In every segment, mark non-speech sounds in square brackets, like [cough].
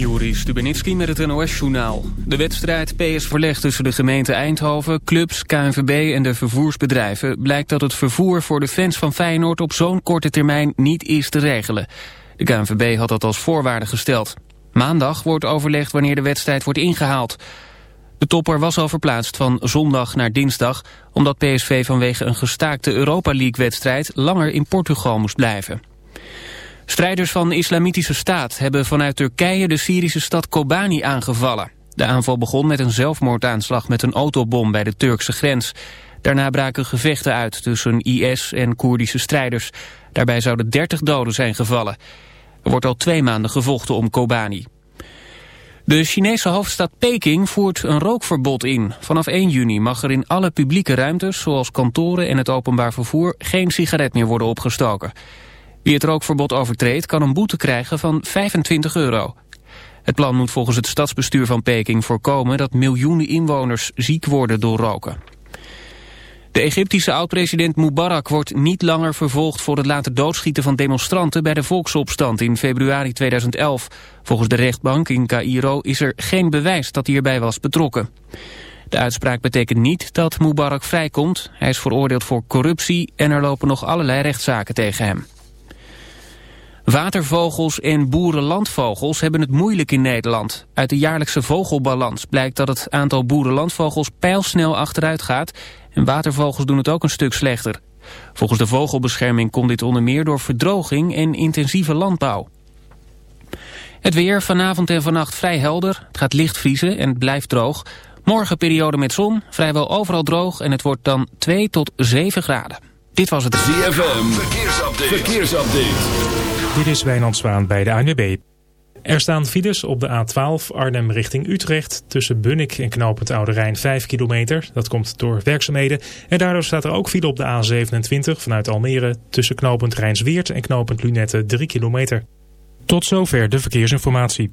Juri Stubenitski met het NOS-journaal. De wedstrijd PS Verleg tussen de gemeente Eindhoven, clubs, KNVB en de vervoersbedrijven... blijkt dat het vervoer voor de fans van Feyenoord op zo'n korte termijn niet is te regelen. De KNVB had dat als voorwaarde gesteld. Maandag wordt overlegd wanneer de wedstrijd wordt ingehaald. De topper was al verplaatst van zondag naar dinsdag... omdat PSV vanwege een gestaakte Europa League-wedstrijd langer in Portugal moest blijven. Strijders van de Islamitische Staat hebben vanuit Turkije de Syrische stad Kobani aangevallen. De aanval begon met een zelfmoordaanslag met een autobom bij de Turkse grens. Daarna braken gevechten uit tussen IS en Koerdische strijders. Daarbij zouden 30 doden zijn gevallen. Er wordt al twee maanden gevochten om Kobani. De Chinese hoofdstad Peking voert een rookverbod in. Vanaf 1 juni mag er in alle publieke ruimtes, zoals kantoren en het openbaar vervoer, geen sigaret meer worden opgestoken. Wie het rookverbod overtreedt kan een boete krijgen van 25 euro. Het plan moet volgens het stadsbestuur van Peking voorkomen dat miljoenen inwoners ziek worden door roken. De Egyptische oud-president Mubarak wordt niet langer vervolgd voor het laten doodschieten van demonstranten bij de volksopstand in februari 2011. Volgens de rechtbank in Cairo is er geen bewijs dat hij erbij was betrokken. De uitspraak betekent niet dat Mubarak vrijkomt. Hij is veroordeeld voor corruptie en er lopen nog allerlei rechtszaken tegen hem. Watervogels en boerenlandvogels hebben het moeilijk in Nederland. Uit de jaarlijkse vogelbalans blijkt dat het aantal boerenlandvogels pijlsnel achteruit gaat... en watervogels doen het ook een stuk slechter. Volgens de vogelbescherming komt dit onder meer door verdroging en intensieve landbouw. Het weer vanavond en vannacht vrij helder. Het gaat licht vriezen en het blijft droog. Morgen periode met zon, vrijwel overal droog en het wordt dan 2 tot 7 graden. Dit was het ZFM. Verkeersupdate. Verkeersupdate. Dit is Wijnand Zwaan bij de ANWB. Er staan files op de A12 Arnhem richting Utrecht tussen Bunnik en knooppunt Oude Rijn 5 kilometer. Dat komt door werkzaamheden. En daardoor staat er ook file op de A27 vanuit Almere tussen knooppunt Rijnsweert en knooppunt Lunette 3 kilometer. Tot zover de verkeersinformatie.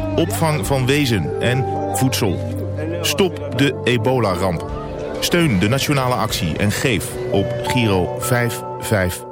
opvang van wezen en voedsel. Stop de ebola-ramp. Steun de nationale actie en geef op Giro 555.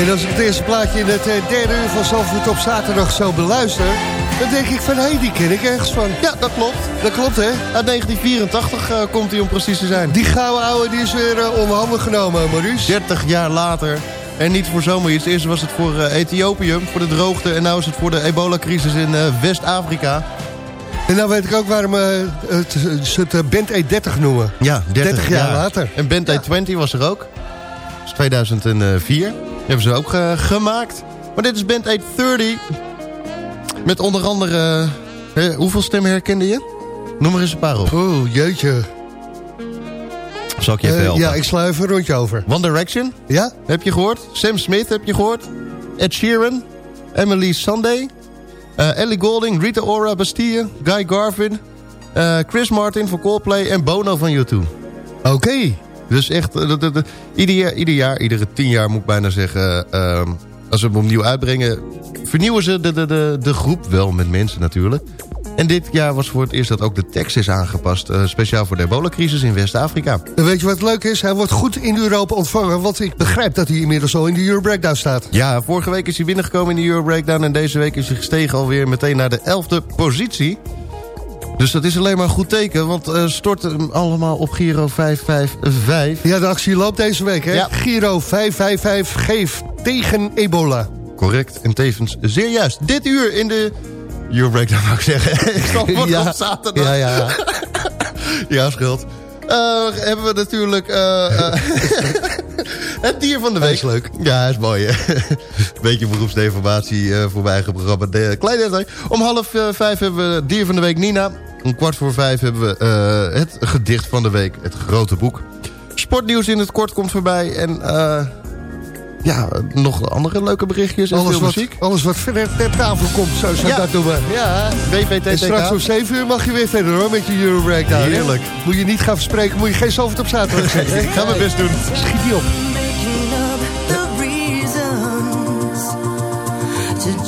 En als ik het eerste plaatje in het eh, derde uur van Zalvoort op zaterdag zo beluister... dan denk ik van, hé, die ken ik ergens van. Ja, dat klopt. Dat klopt, hè? Uit 1984 eh, komt hij om precies te zijn. Die gouden ouwe die is weer uh, onder handen genomen, Maurice. 30 jaar later. En niet voor zomaar iets. Eerst was het voor eh, Ethiopië, voor de droogte. En nu is het voor de ebola-crisis in eh, West-Afrika. En nou weet ik ook waarom het, ze het Band E30 noemen. Ja, 30, 30 jaar, later. En Band Ja. E20 was er ook. Dat is 2004. Hebben ze ook eh, gemaakt. Maar dit is Band E30. Met onder andere... hoeveel stemmen herkende je? Noem er eens een paar op. Oeh, jeetje. Zal ik je even Eh, helpen? ja, ik even een rondje over. One Direction. Ja? Heb je gehoord? Sam Smith heb je gehoord? Ed Sheeran. Emily Sunday. eh, Ellie Goulding. Rita Ora Bastille. Guy Garvin. Chris Martin van Coldplay. En Bono van U2. Oké. Dus echt, eh, dat- dat- dat- ieder, jaar, ieder jaar, iedere tien jaar moet ik bijna zeggen... ehm, als we hem opnieuw uitbrengen... vernieuwen ze de, de, de, de groep wel met mensen natuurlijk. En dit jaar was voor het eerst dat ook de tekst is aangepast. eh, speciaal voor de ebola-crisis in West-Afrika. Weet je wat leuk is? Hij wordt goed in Europa ontvangen, want ik begrijp dat hij inmiddels al in de Euro Breakdown staat. Ja, vorige week is hij binnengekomen in de Euro Breakdown... en deze week is hij gestegen alweer meteen naar de elfde positie. Dus dat is alleen maar een goed teken, want eh stort hem allemaal op Giro 555. Ja, de actie loopt deze week, hè? Ja. Giro 555 geef tegen ebola. Correct en tevens zeer juist. Dit uur in de Euro Breakdown, wou ik zeggen. [laughs] ik zal Ja. op zaterdag. Ja, ja. [laughs] ja, schuld. Eh, hebben we natuurlijk eh, [laughs] het dier van de week. is leuk. Ja, is mooi. hè? [laughs] Beetje beroepsdeformatie eh voor mijn eigen programma. De, klein detail. Om half eh, vijf hebben we dier van de week Nina. Om kwart voor vijf hebben we eh, het gedicht van de week. Het grote boek. Sportnieuws in het kort komt voorbij. En eh, ja, nog andere leuke berichtjes en Alles veel wat, muziek. alles wat verder ter tafel komt, zo zou Ja. dat noemen. Ja. BVTTK. En straks om 7 uur mag je weer verder hoor, met je Euro Breakdown. Heerlijk. Moet je niet gaan verspreken, moet je geen zoveel op zaterdag [laughs] zeggen. Ik ga mijn best doen. Schiet niet op.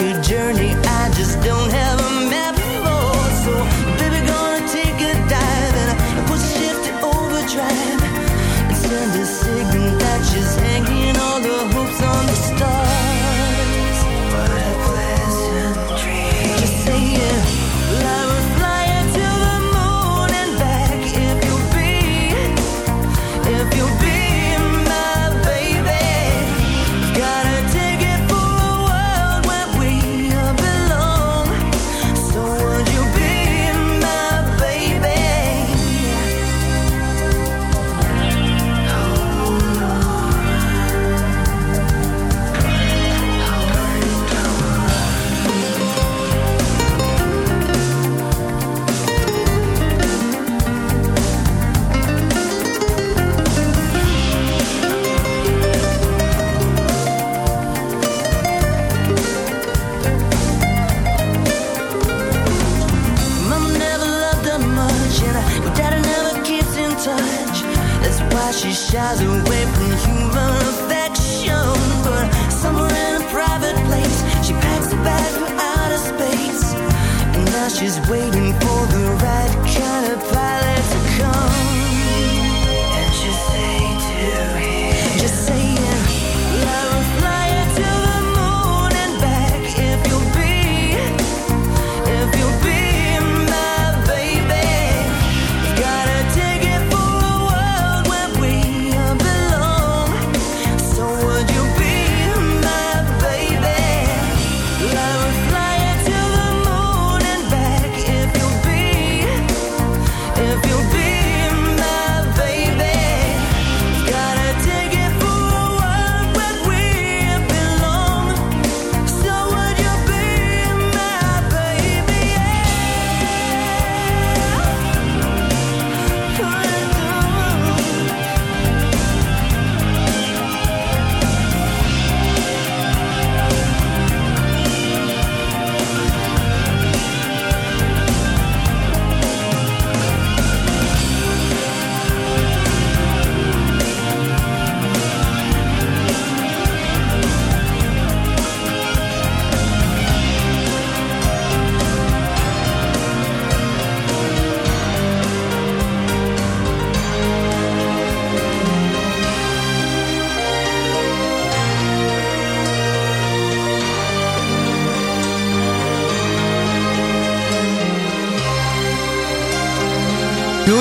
A journey. I just don't have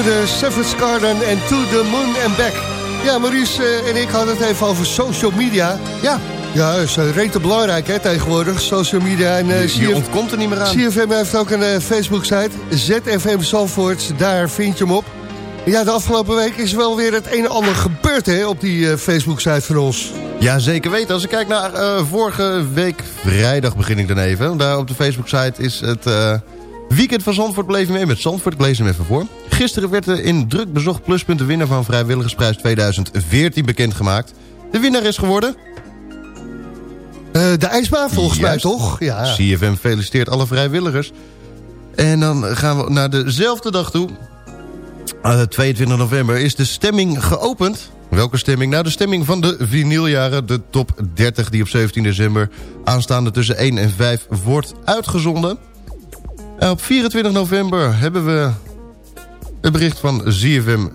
De Seventh Garden en To the Moon and Back. Ja, Maurice eh, en ik hadden het even over social media. Ja. Ja, dat is uh, rete belangrijk hè, tegenwoordig, social media. En, eh, Je- ontkomt er niet meer aan. CFM heeft ook een eh, Facebook-site, ZFM Zalvoort, daar vind je hem op. Ja, de afgelopen week is wel weer het een en ander gebeurd hè, op die eh, Facebook-site van ons. Ja, zeker weten. Als ik kijk naar eh, vorige week vrijdag begin ik dan even. Daar op de Facebook-site is het eh, weekend van Zandvoort bleef mee met Zandvoort. Ik lees hem even voor. Gisteren werd er in druk bezocht pluspunt de winnaar van Vrijwilligersprijs 2014 bekendgemaakt. De winnaar is geworden... Eh, de ijsbaan volgens mij toch? Ja. CFM feliciteert alle vrijwilligers. En dan gaan we naar dezelfde dag toe. Eh, 22 november is de stemming geopend Welke stemming? Nou, de stemming van de vinyljaren. De top 30 die op 17 december aanstaande tussen 1 en 5 wordt uitgezonden. En op 24 november hebben we het bericht van ZFM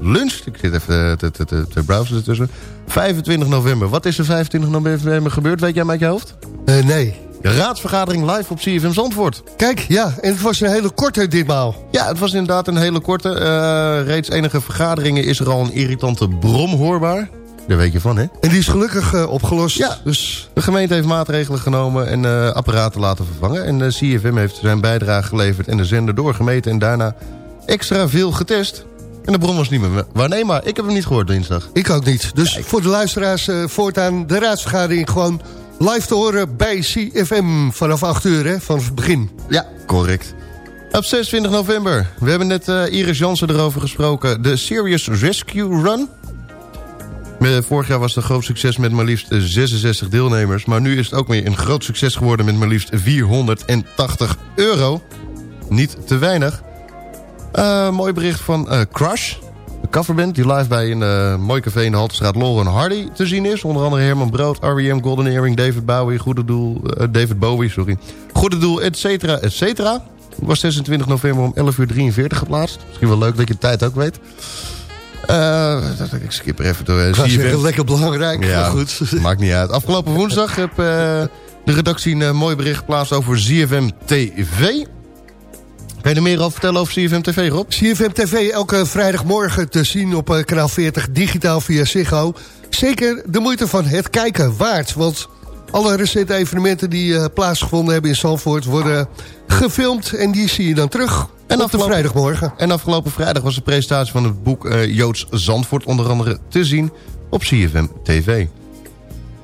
Lunch. Ik zit even te, te, te, te browsen ertussen. 25 november. Wat is er 25 november gebeurd? Weet jij met je hoofd? Uh, nee. De raadsvergadering live op CFM Zandvoort. Kijk, ja, en het was een hele korte ditmaal. Ja, het was inderdaad een hele korte. Uh, reeds enige vergaderingen is er al een irritante brom hoorbaar. Daar weet je van, hè? En die is gelukkig uh, opgelost. Ja, dus de gemeente heeft maatregelen genomen en uh, apparaten laten vervangen. En de CFM heeft zijn bijdrage geleverd en de zender doorgemeten... en daarna extra veel getest. En de bron was niet meer waarneembaar. Ik heb hem niet gehoord dinsdag. Ik ook niet. Dus Kijk. voor de luisteraars uh, voortaan de raadsvergadering gewoon live te horen bij CFM vanaf 8 uur, hè, vanaf het begin. Ja, correct. Op 26 november, we hebben net uh, Iris Jansen erover gesproken... de Serious Rescue Run. Vorig jaar was het een groot succes met maar liefst 66 deelnemers... maar nu is het ook weer een groot succes geworden met maar liefst 480 euro. Niet te weinig. Uh, mooi bericht van uh, Crush, de coverband... die live bij een uh, mooi café in de Haltestraat Lauren Hardy te zien is. Onder andere Herman Brood, R.E.M., Golden Earring, David Bowie... Goede Doel, David Bowie, sorry. Goede Doel, et cetera, et cetera. Was 26 november om 11 uur 43 geplaatst. Misschien wel leuk dat je de tijd ook weet. Uh, ik skip er even door. Ga zeggen, lekker belangrijk, ja, maar goed. [laughs] Maakt niet uit. Afgelopen woensdag heb de redactie een mooi bericht geplaatst over ZFM TV. Kan je er meer over vertellen over CFM TV, Rob? CFM TV elke vrijdagmorgen te zien op uh, kanaal 40 digitaal via Ziggo. Zeker de moeite van het kijken waard, want alle recente evenementen die uh, plaatsgevonden hebben in Zandvoort worden gefilmd en die zie je dan terug en op de vrijdagmorgen. En afgelopen vrijdag was de presentatie van het boek uh, Joods Zandvoort onder andere te zien op CFM TV.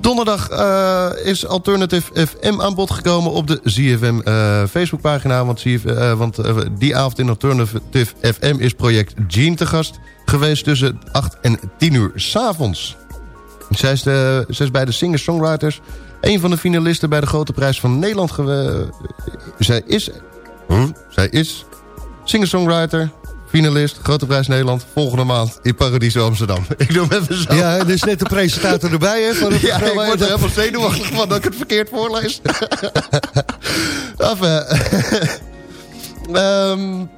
Donderdag uh, is Alternative FM aan bod gekomen op de ZFM uh, Facebookpagina. Want, uh, want die avond in Alternative FM is project Jean te gast geweest tussen 8 en 10 uur s'avonds. Zij, is zij is bij de singer-songwriters een van de finalisten bij de Grote Prijs van Nederland. zij is, zij is singer-songwriter, finalist, Grote Prijs Nederland, volgende maand in Paradiso Amsterdam. [laughs] Ik doe hem even zo. Ja, er is net de presentator erbij, hè? Van [laughs] het ja, ik word er helemaal zenuwachtig van dat ik het verkeerd voorlees. [laughs] Af, um...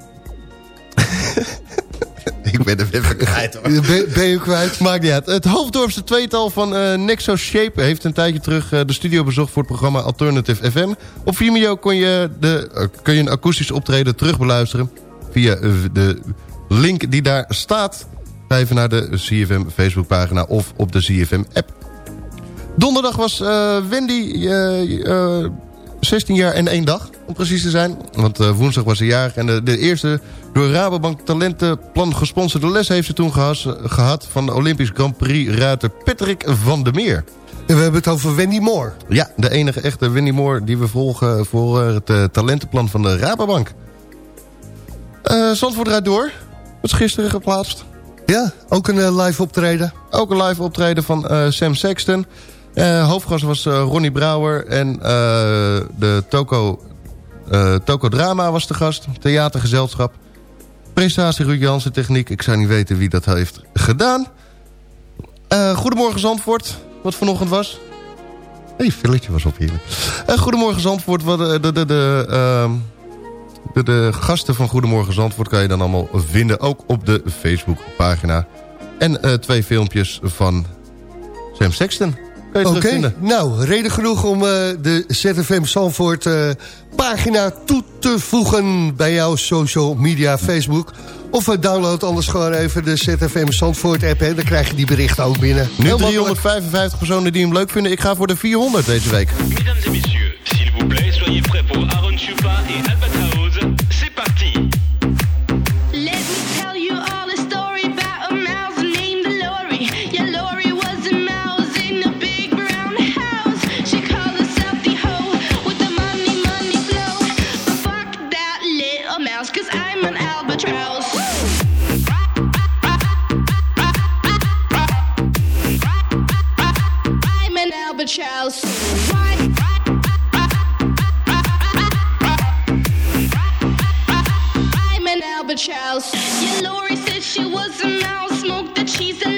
ik ben hem even kwijt hoor. Ben, ben, je kwijt? Maakt niet uit. Het Hoofddorpse tweetal van uh, Nexo Shape heeft een tijdje terug uh, de studio bezocht voor het programma Alternative FM. Op Vimeo kon je, de, uh, kun je een akoestisch optreden terugbeluisteren via de link die daar staat. Ga even naar de CFM Facebookpagina of op de CFM app. Donderdag was uh, Wendy uh, 16 jaar en één dag, om precies te zijn. Want woensdag was ze jarig en de, de, eerste door Rabobank Talentenplan gesponsorde les... heeft ze toen gehad, gehad van de Olympisch Grand Prix ruiter Patrick van der Meer. En we hebben het over Wendy Moore. Ja, de enige echte Wendy Moore die we volgen voor het talentenplan van de Rabobank. Uh, Zandvoort rijdt door. Was gisteren geplaatst. Ja, ook een uh, live optreden. Ook een live optreden van uh, Sam Sexton. hoofdgast was Ronnie Brouwer. En de Toko, Toko Drama was de gast. Theatergezelschap. Presentatie Ruud Jansen, techniek. Ik zou niet weten wie dat heeft gedaan. Goedemorgen Zandvoort. Wat vanochtend was. Hé, hey, filletje was op hier. Goedemorgen Zandvoort. Wat de... de, de, de de, de, gasten van Goedemorgen Zandvoort kan je dan allemaal vinden. Ook op de Facebookpagina. En uh, twee filmpjes van Sam Sexton. Oké, okay. nou, reden genoeg om uh, de ZFM Zandvoort uh, pagina toe te voegen... bij jouw social media Facebook. Of download anders gewoon even de ZFM Zandvoort app. Hè. Dan krijg je die berichten ook binnen. Nu 355 personen die hem leuk vinden. Ik ga voor de 400 deze week. Mesdames et messieurs, s'il vous plaît, soyez prêts pour Aaron Chupa et Albatraoz. Why? I'm an albatross. Yeah, Lori said she was a mouse, smoked the cheese and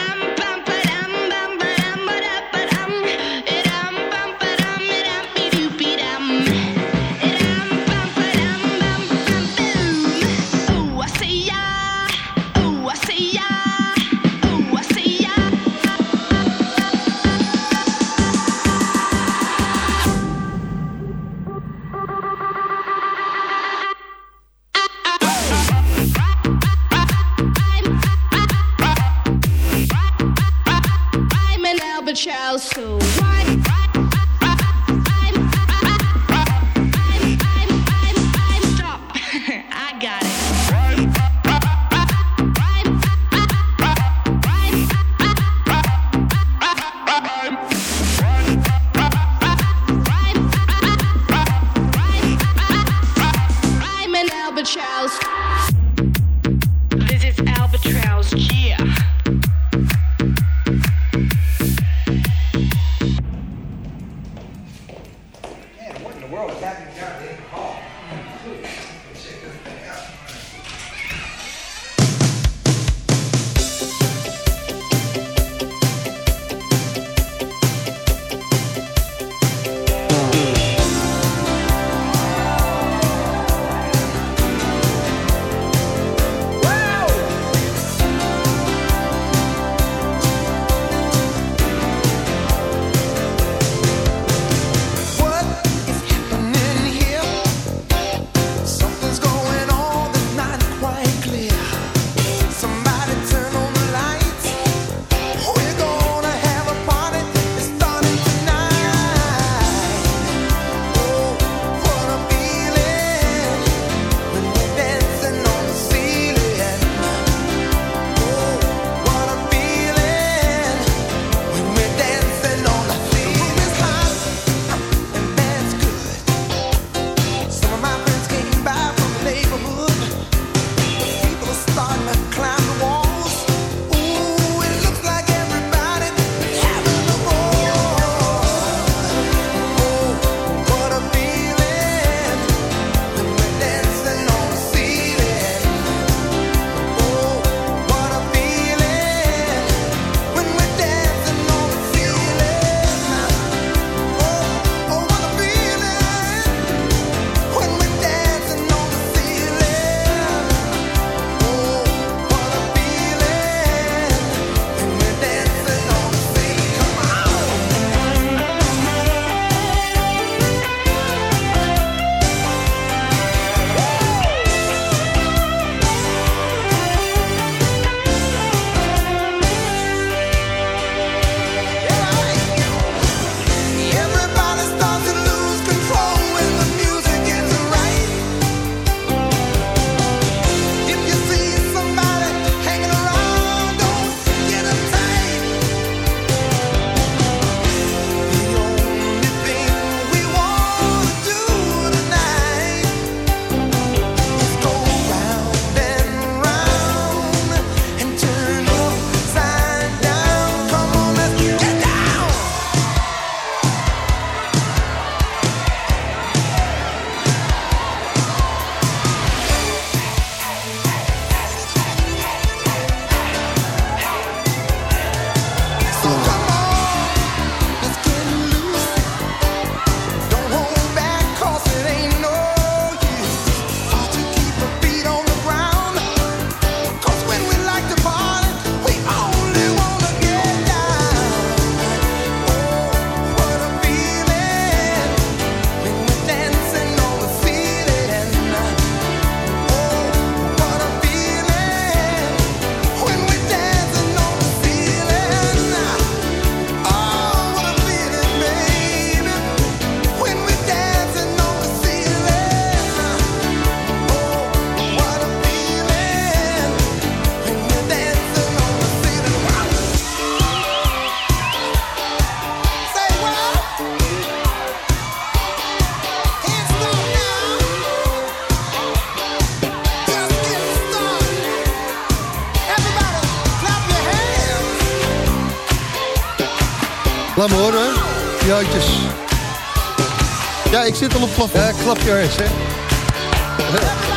zit al op. Ja, klap je eens, hè.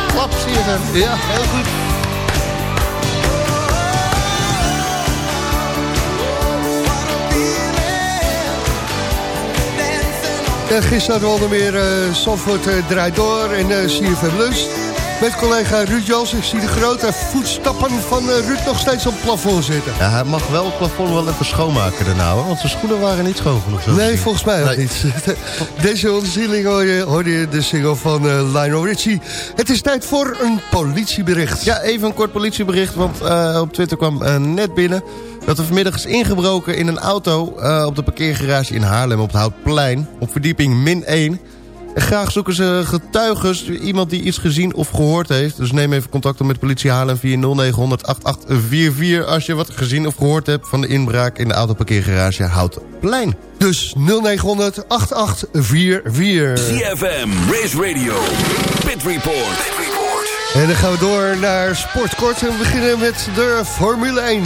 [laughs] klap, zie je hem. Ja, heel goed. En gisteren hadden we onder meer uh, uh, draait door en uh, eh, CFM Lust. Met collega Ruud Jans. Ik zie de grote voetstappen van eh, Ruud nog steeds op het plafond zitten. Ja, hij mag wel het plafond wel even schoonmaken daarna, hoor, want zijn schoenen waren niet schoon genoeg. Nee, volgens mij ook Nee. niet. [laughs] Deze ontzieling hoorde je, hoorde je de single van eh, Lionel Richie. Het is tijd voor een politiebericht. Ja, even een kort politiebericht, want eh, op Twitter kwam net binnen... dat er vanmiddag is ingebroken in een auto op de parkeergarage in Haarlem op het Houtplein... op verdieping min 1. Graag zoeken ze getuigen, iemand die iets gezien of gehoord heeft. Dus neem even contact op met politie Haarlem via 0900 8844... als je wat gezien of gehoord hebt van de inbraak in de autoparkeergarage Houtplein. Dus 0900 8844. CFM, Race Radio, Pit Report. En dan gaan we door naar Sportkort en we beginnen met de Formule 1.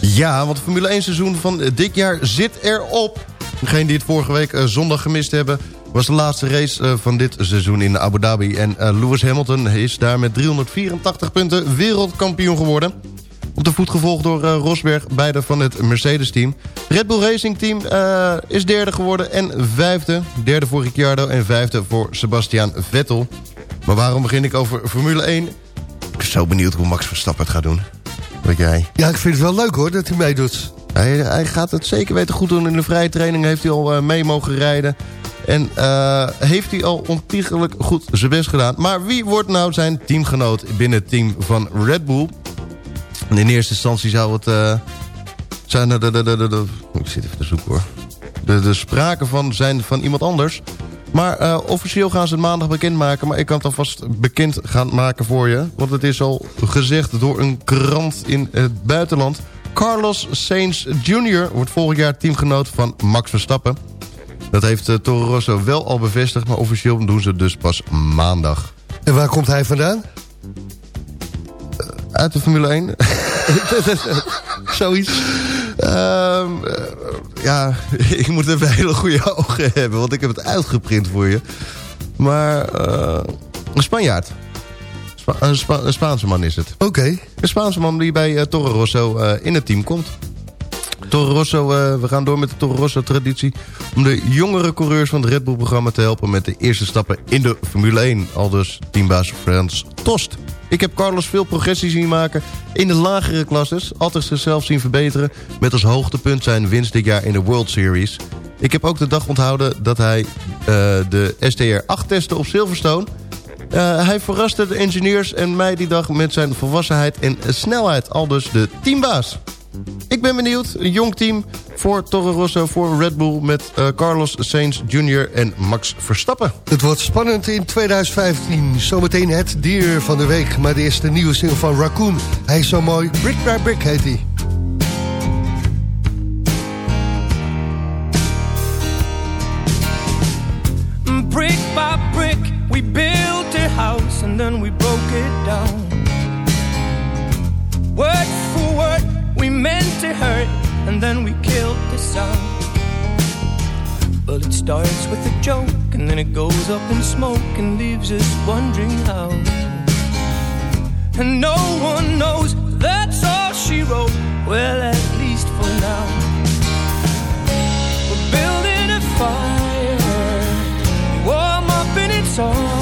Ja, want het Formule 1 seizoen van dit jaar zit erop. Degene die het vorige week eh, zondag gemist hebben... was de laatste race eh, van dit seizoen in Abu Dhabi. En eh, Lewis Hamilton is daar met 384 punten wereldkampioen geworden. Op de voet gevolgd door Rosberg, beide van het Mercedes-team. Red Bull Racing Team is derde geworden en vijfde. Derde voor Ricciardo en vijfde voor Sebastian Vettel. Maar waarom begin ik over Formule 1? Ik ben zo benieuwd hoe Max Verstappen het gaat doen. Wat jij? Ja, ik vind het wel leuk hoor dat hij meedoet. Hij, hij gaat het zeker weten goed doen. In de vrije training heeft hij al eh, mee mogen rijden. En eh, heeft hij al ontiegelijk goed zijn best gedaan. Maar wie wordt nou zijn teamgenoot binnen het team van Red Bull? In eerste instantie zou het... eh, zijn de, de, de, Ik zit even te zoeken hoor. De, de van zijn van iemand anders. Maar officieel gaan ze het maandag bekendmaken. Maar ik kan het alvast bekend gaan maken voor je. Want het is al gezegd door een krant in het buitenland. Carlos Sainz Jr. wordt volgend jaar teamgenoot van Max Verstappen. Dat heeft uh, Toro Rosso wel al bevestigd. Maar officieel doen ze het dus pas maandag. En waar komt hij vandaan? Uit de Formule 1. [laughs] Zoiets. Ehm, eh, ja, [laughs] ik moet even hele goede ogen hebben, want ik heb het uitgeprint voor je. Maar eh, een Spanjaard. Spa- een, Spa- een Spaanse man is het. Oké. Een Spaanse man die bij eh, Toro Rosso eh, in het team komt. Toro Rosso, eh, we gaan door met de Toro Rosso-traditie... om de jongere coureurs van het Red Bull-programma te helpen... met de eerste stappen in de Formule 1. Al dus teambaas Frans Tost. Ik heb Carlos veel progressie zien maken in de lagere klasses. Altijd zichzelf zien verbeteren... met als hoogtepunt zijn winst dit jaar in de World Series. Ik heb ook de dag onthouden dat hij de STR-8 testte op Silverstone... Uh, hij verraste de engineers en mij die dag met zijn volwassenheid en snelheid. Al dus de teambaas. Ik ben benieuwd. Een jong team voor Toro Rosso, voor Red Bull... met uh, Carlos Sainz Jr. en Max Verstappen. Het wordt spannend in 2015. Zometeen het dier van de week. Maar de eerste nieuwe single van Raccoon. Hij is zo mooi. Brick by Brick heet hij. Then we broke it down. Word for word, we meant to hurt and then we killed the sound. Well, it starts with a joke and then it goes up in smoke and leaves us wondering how. And no one knows that's all she wrote. Well, at least for now. We're building a fire warm up in its arms.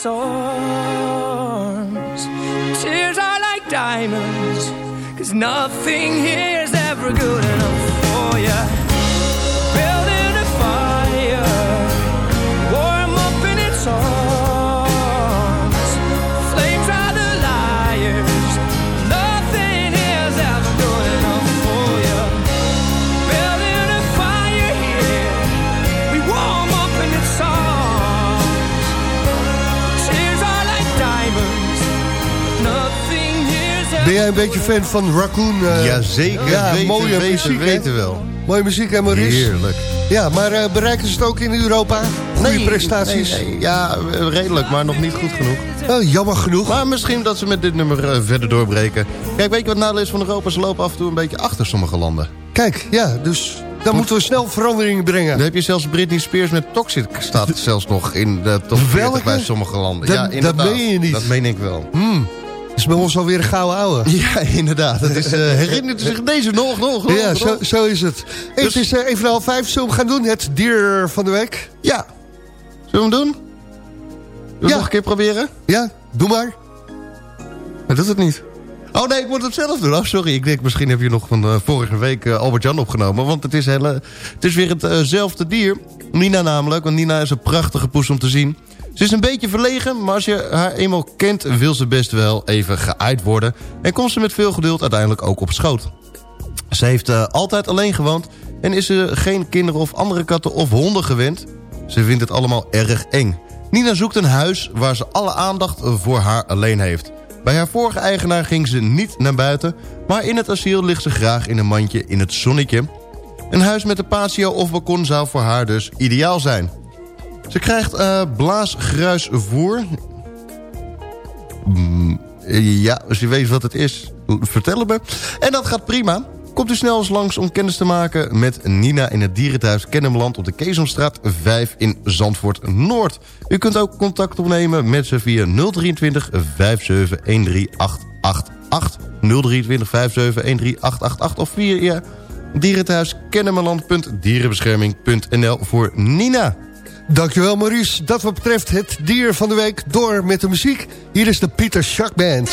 its arms. Tears are like diamonds, cause nothing here is ever good jij een beetje fan van Raccoon? eh? Jazeker, ja, weten, mooie weten, muziek, weten wel. Mooie muziek, hè Maurice? Heerlijk. Ja, maar eh, bereiken ze het ook in Europa? Goede prestaties? nee, nee. ja, eh, redelijk, maar nog niet goed genoeg. Oh, jammer genoeg. Maar misschien dat ze met dit nummer verder doorbreken. Kijk, weet je wat het nadeel is van Europa? Ze lopen af en toe een beetje achter sommige landen. Kijk, ja, dus dan moeten we snel verandering brengen. Dan heb je zelfs Britney Spears met Toxic staat zelfs nog in de top 40 Welke? bij sommige landen. Dat- ja, dat meen je niet. Dat meen ik wel. Hmm, is bij ons alweer een gouden ouwe. [laughs] Ja, inderdaad. Dat is, eh, herinnert zich deze nog, nog, nog? Ja, nog? zo, zo is het. Hey, Dus- Het is eh, even half vijf. Zullen we gaan doen? Het dier van de week? Ja. Zullen we hem doen? Zullen we het nog een keer proberen? Ja, doe maar. Hij doet het niet. Oh nee, ik moet het zelf doen. Oh, sorry. Ik denk, misschien heb je nog van eh, vorige week Albert-Jan opgenomen. Want het is, hele, het is weer hetzelfde dier. Nina namelijk. Want Nina is een prachtige poes om te zien. Ze is een beetje verlegen, maar als je haar eenmaal kent... wil ze best wel even geaaid worden. En komt ze met veel geduld uiteindelijk ook op schoot. Ze heeft eh, altijd alleen gewoond... en is ze geen kinderen of andere katten of honden gewend. Ze vindt het allemaal erg eng. Nina zoekt een huis waar ze alle aandacht voor haar alleen heeft. Bij haar vorige eigenaar ging ze niet naar buiten... maar in het asiel ligt ze graag in een mandje in het zonnetje. Een huis met een patio of balkon zou voor haar dus ideaal zijn. Ze krijgt eh blaasgruisvoer. Mm, ja, als je weet wat het is, vertel het me. En dat gaat prima. Komt u snel eens langs om kennis te maken met Nina in het dierenthuis Kennemerland... op de Keesomstraat 5 in Zandvoort Noord. U kunt ook contact opnemen met ze via 023 57 13888. 023 57 13888 of via dierenthuis kennemerland.dierenbescherming.nl voor Nina. Dankjewel Maurice. Dat wat betreft het dier van de week. Door met de muziek. Hier is de Pieter Schack Band.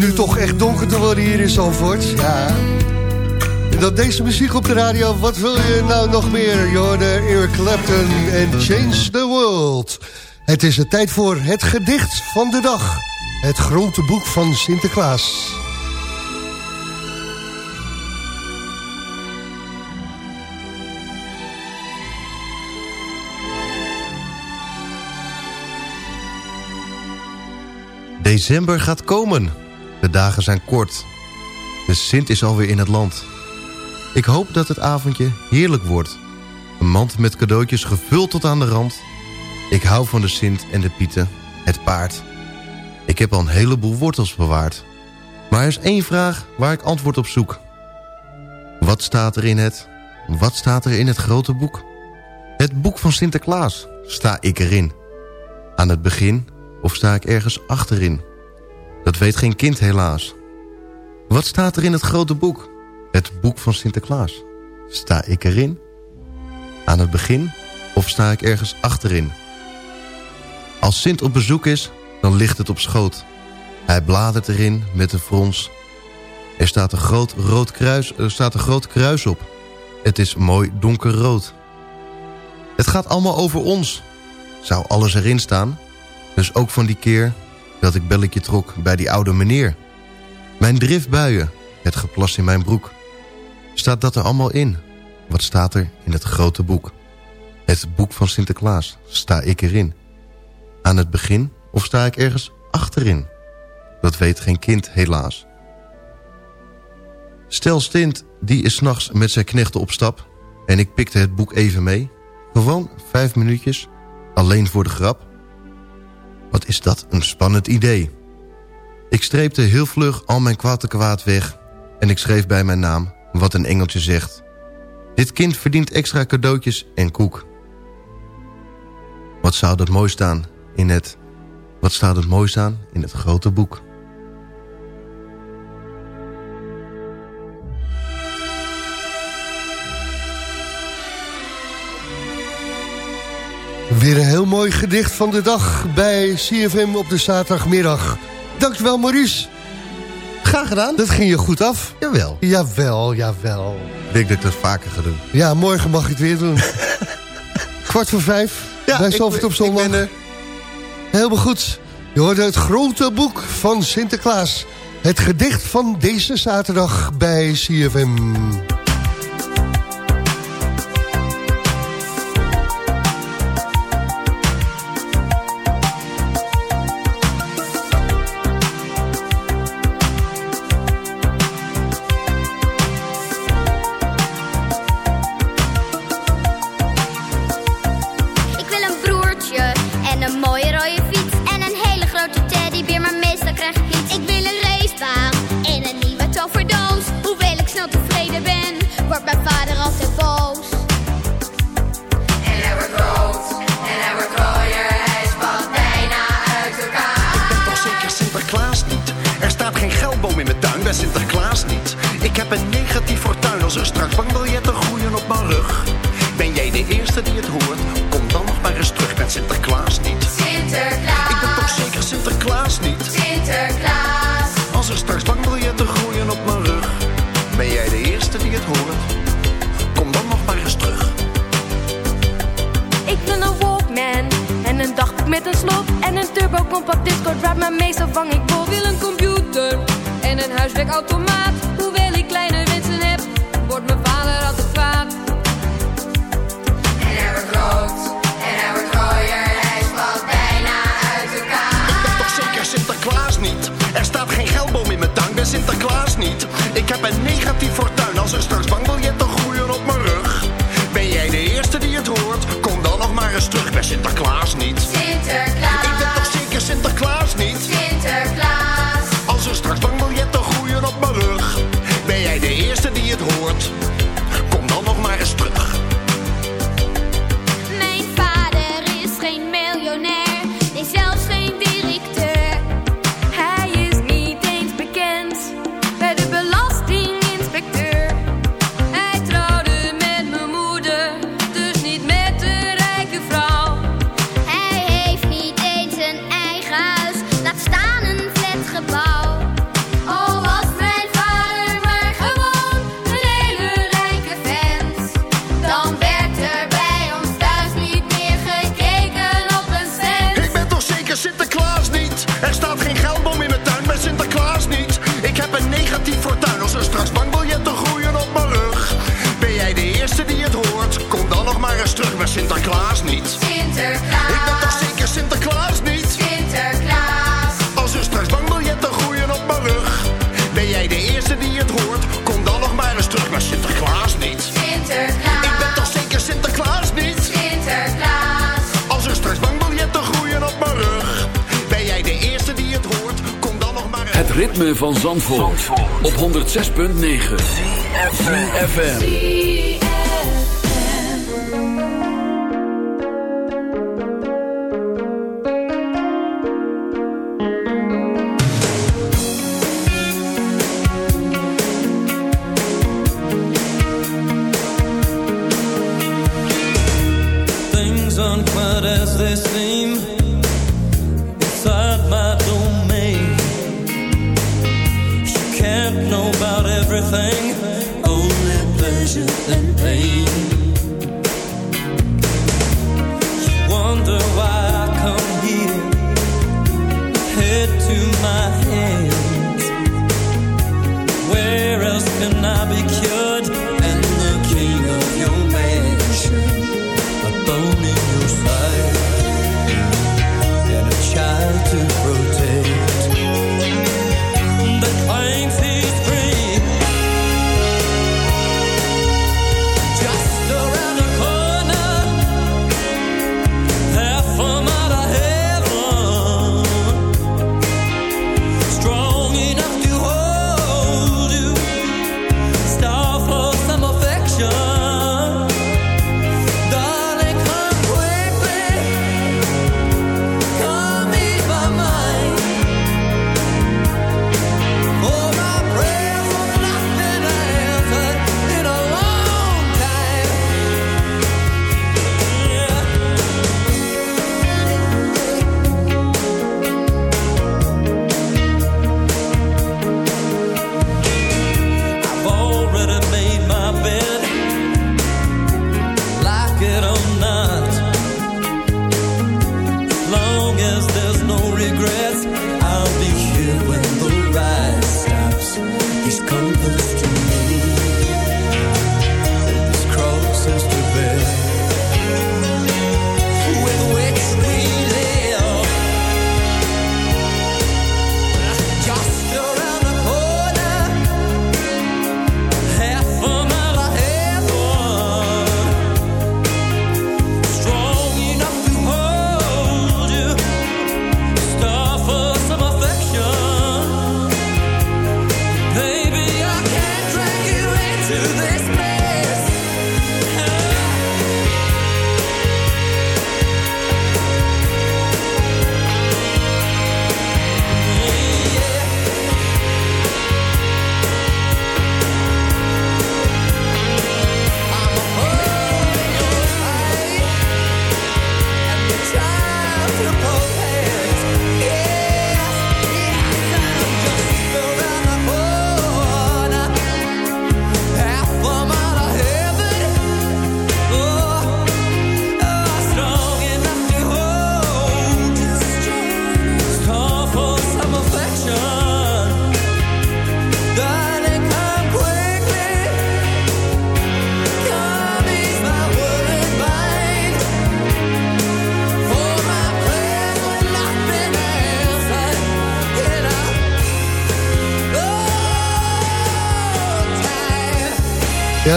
Nu toch echt donker te worden hier in Zandvoort. Ja. En dat deze muziek op de radio, wat wil je nou nog meer? Je hoorde Eric Clapton en Change the World. Het is de tijd voor het gedicht van de dag. Het groenteboek van Sinterklaas. December gaat komen. De dagen zijn kort. De Sint is alweer in het land. Ik hoop dat het avondje heerlijk wordt. Een mand met cadeautjes gevuld tot aan de rand. Ik hou van de Sint en de Pieten, het paard. Ik heb al een heleboel wortels bewaard. Maar er is één vraag waar ik antwoord op zoek. Wat staat er in het... Wat staat er in het grote boek? Het boek van Sinterklaas. Sta ik erin? Aan het begin of sta ik ergens achterin? Dat weet geen kind helaas. Wat staat er in het grote boek? Het boek van Sinterklaas. Sta ik erin? Aan het begin of sta ik ergens achterin? Als Sint op bezoek is, dan ligt het op schoot. Hij bladert erin met een frons. Er staat een groot, rood kruis, er staat een groot kruis op. Het is mooi donkerrood. Het gaat allemaal over ons. Zou alles erin staan? Dus ook van die keer dat ik belletje trok bij die oude meneer. Mijn driftbuien, het geplas in mijn broek. Staat dat er allemaal in? Wat staat er in het grote boek? Het boek van Sinterklaas, sta ik erin? Aan het begin of sta ik ergens achterin? Dat weet geen kind helaas. Stel Stint, die is s'nachts met zijn knechten op stap... en ik pikte het boek even mee. Gewoon vijf minuutjes, alleen voor de grap... Wat is dat een spannend idee. Ik streepte heel vlug al mijn kwaad te kwaad weg... en ik schreef bij mijn naam wat een engeltje zegt. Dit kind verdient extra cadeautjes en koek. Wat zou dat mooi staan in het... Wat staat het mooi staan in het grote boek? Weer een heel mooi gedicht van de dag bij CFM op de zaterdagmiddag. Dankjewel Maurice. Graag gedaan. Dat ging je goed af. Jawel. Jawel, jawel. Ik denk dat ik dat vaker ga doen. Ja, morgen mag ik het weer doen. [laughs] Kwart voor vijf. Ja, bij Zalvert op zondag. Ik ben er. Helemaal goed. Je hoort het grote boek van Sinterklaas. Het gedicht van deze zaterdag bij CFM. Zandvoort, op 106.9 CFFM Things aren't quite as they seem.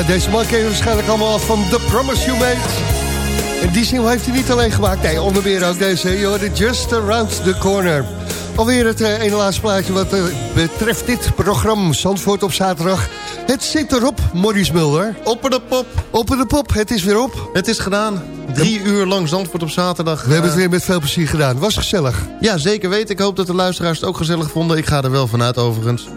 Ja, deze man ken je waarschijnlijk allemaal al van The Promise You Made. En die single heeft hij niet alleen gemaakt. Nee, onder meer ook deze. Je hoorde Just Around the Corner. Alweer het uh, ene laatste plaatje wat uh, betreft dit programma Zandvoort op zaterdag. Het zit erop, Maurice Mulder. Op de pop. Op de pop, het is weer op. Het is gedaan. Drie uur lang Zandvoort op zaterdag. We hebben het weer met veel plezier gedaan. Was gezellig. Ja, zeker weten. Ik hoop dat de luisteraars het ook gezellig vonden. Ik ga er wel vanuit overigens.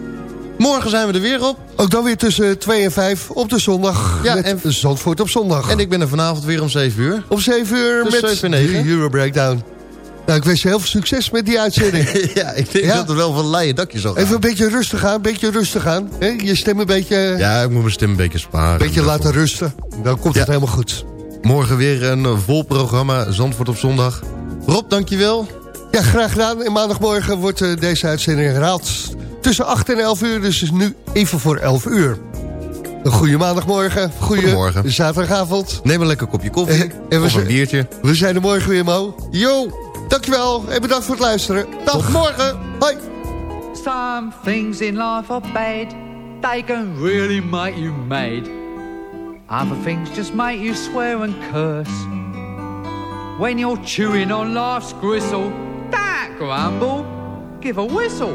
Morgen zijn we er weer op. Ook dan weer tussen 2 en 5 op de zondag. Ja, en Zandvoort op zondag. En ik ben er vanavond weer om 7 uur. Om 7 uur Tussen met 7 en 9. de Euro Breakdown. Nou, ik wens je heel veel succes met die uitzending. [laughs] ja, ik denk Ja? dat er wel van leien dakjes zal gaan. Even een beetje rustig aan, een beetje rustig aan. Je stem een beetje, Ja, ik moet mijn stem een beetje sparen. een beetje laten rusten. Dan komt het helemaal goed. Morgen weer een vol programma. Zandvoort op zondag. Rob, dankjewel. Ja, graag gedaan. En maandagmorgen wordt eh, deze uitzending herhaald. Tussen 8 en 11 uur, dus is nu even voor 11 uur. Een goede maandagmorgen, goede Goedemorgen. zaterdagavond. Neem een lekker kopje koffie. [laughs] En we of een zijn- biertje. We zijn er morgen weer, Mo. Yo, dankjewel en bedankt voor het luisteren. Dag, morgen. Hoi. Some things in life are bad. They can really make you mad. Other things just make you swear and curse. When you're chewing on life's gristle, don't grumble, give a whistle.